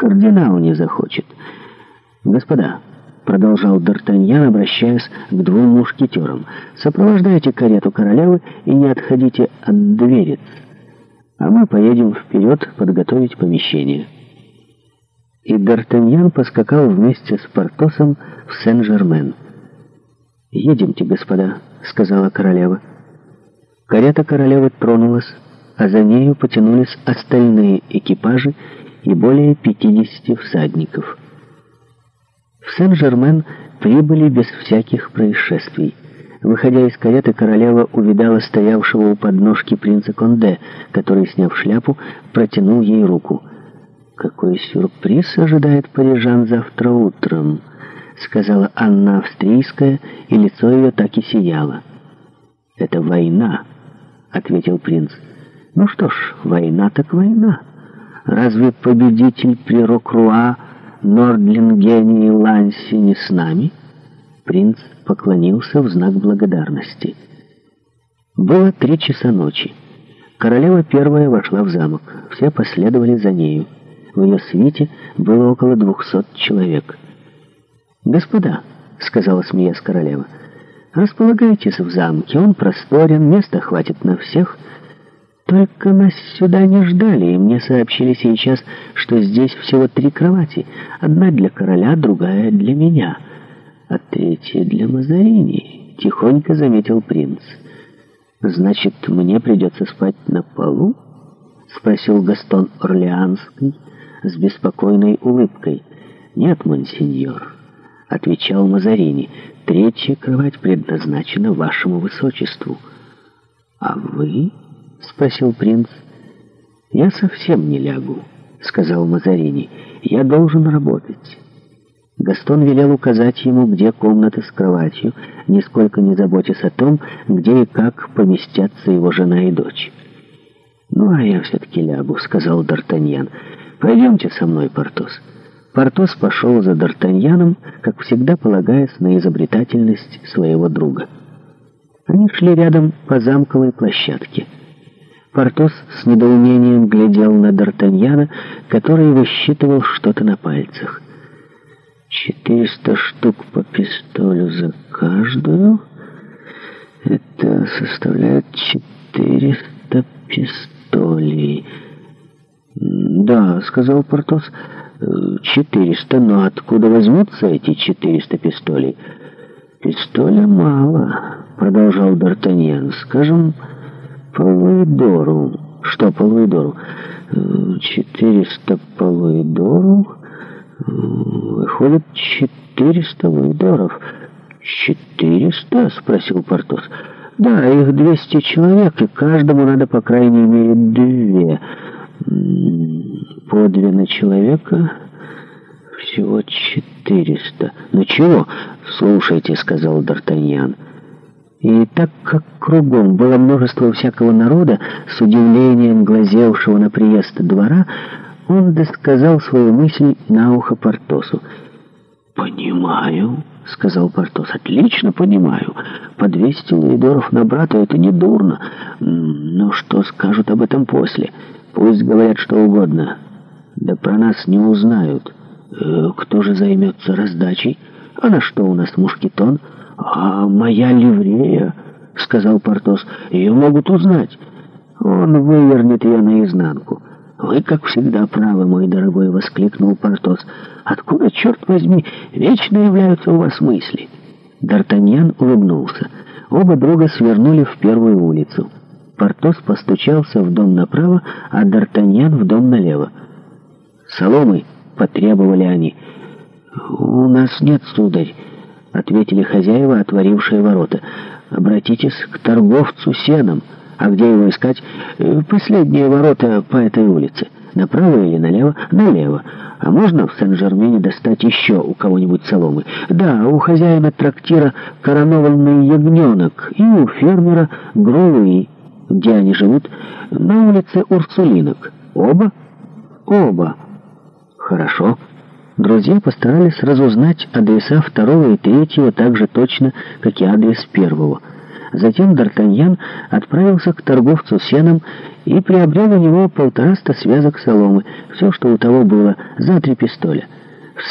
кардинал не захочет. Господа, продолжал Д'Артаньян, обращаясь к двум мушкетерам, сопровождайте карету королевы и не отходите от двери, а мы поедем вперед подготовить помещение. И Д'Артаньян поскакал вместе с Портосом в Сен-Жермен. «Едемте, господа», — сказала королева. Карета королевы тронулась, а за нею потянулись остальные экипажи и более 50 всадников. В Сен-Жермен прибыли без всяких происшествий. Выходя из кареты, королева увидала стоявшего у подножки принца Конде, который, сняв шляпу, протянул ей руку. «Какой сюрприз ожидает парижан завтра утром!» — сказала Анна Австрийская, и лицо ее так и сияло. «Это война!» — ответил принц. «Ну что ж, война так война!» Разве победитель при Рокруа Нордлингене и Ланси не с нами? Принц поклонился в знак благодарности. Было три часа ночи. Королева первая вошла в замок. Все последовали за нею. В ее свите было около двухсот человек. «Господа», — сказала смеясь королева, — «располагайтесь в замке, он просторен, места хватит на всех». Только нас сюда не ждали, и мне сообщили сейчас, что здесь всего три кровати. Одна для короля, другая для меня, а третья для Мазарини, — тихонько заметил принц. «Значит, мне придется спать на полу?» — спросил Гастон Орлеанский с беспокойной улыбкой. «Нет, монсеньор», — отвечал Мазарини, — «третья кровать предназначена вашему высочеству». «А вы...» спросил принц. «Я совсем не лягу», — сказал Мазарини. «Я должен работать». Гастон велел указать ему, где комната с кроватью, нисколько не заботясь о том, где и как поместятся его жена и дочь. «Ну, а я все-таки лягу», — сказал Д'Артаньян. «Пойдемте со мной, Портос». Портос пошел за Д'Артаньяном, как всегда полагаясь на изобретательность своего друга. Они шли рядом по замковой площадке. Портос с недоумением глядел на Д'Артаньяна, который высчитывал что-то на пальцах. «Четыреста штук по пистолю за каждую? Это составляет четыреста пистолей». «Да», — сказал Портос, — «четыреста, но откуда возьмутся эти четыреста пистолей?» «Пистоля мало», — продолжал Д'Артаньян, — «скажем...» Полуидору. Что полуидору? 400 полуидору. Выходит 400 луидоров. 400? Спросил Портос. Да, их 200 человек, и каждому надо по крайней мере две. По две на человека... Всего четыреста. Ну чего? Слушайте, сказал Д'Артаньян. И так как кругом было множество всякого народа, с удивлением глазевшего на приезд двора, он досказал свою мысль на ухо Портосу. «Понимаю», — сказал Портос, — «отлично понимаю. По 200 лаидоров на брата — это не дурно. Но что скажут об этом после? Пусть говорят что угодно. Да про нас не узнают. Э, кто же займется раздачей?» А на что у нас мушкетон? А моя ливрея, сказал Портос, ее могут узнать. Он вывернет ее наизнанку. Вы, как всегда, правы, мой дорогой, воскликнул Портос. Откуда, черт возьми, вечно являются у вас мысли? Д'Артаньян улыбнулся. Оба друга свернули в первую улицу. Портос постучался в дом направо, а Д'Артаньян в дом налево. «Соломы!» — потребовали они — «У нас нет, сударь», — ответили хозяева, отворившие ворота. «Обратитесь к торговцу сеном. А где его искать? Э, последние ворота по этой улице. Направо или налево? Налево. А можно в Сен-Жермене достать еще у кого-нибудь соломы? Да, у хозяина трактира коронованный ягненок и у фермера Груи, где они живут, на улице Урсулинок. Оба? Оба. Хорошо». Друзья постарались разузнать адреса второго и третьего так же точно, как и адрес первого. Затем Д'Артаньян отправился к торговцу сеном и приобрел у него полтораста связок соломы, все, что у того было, за три пистоля.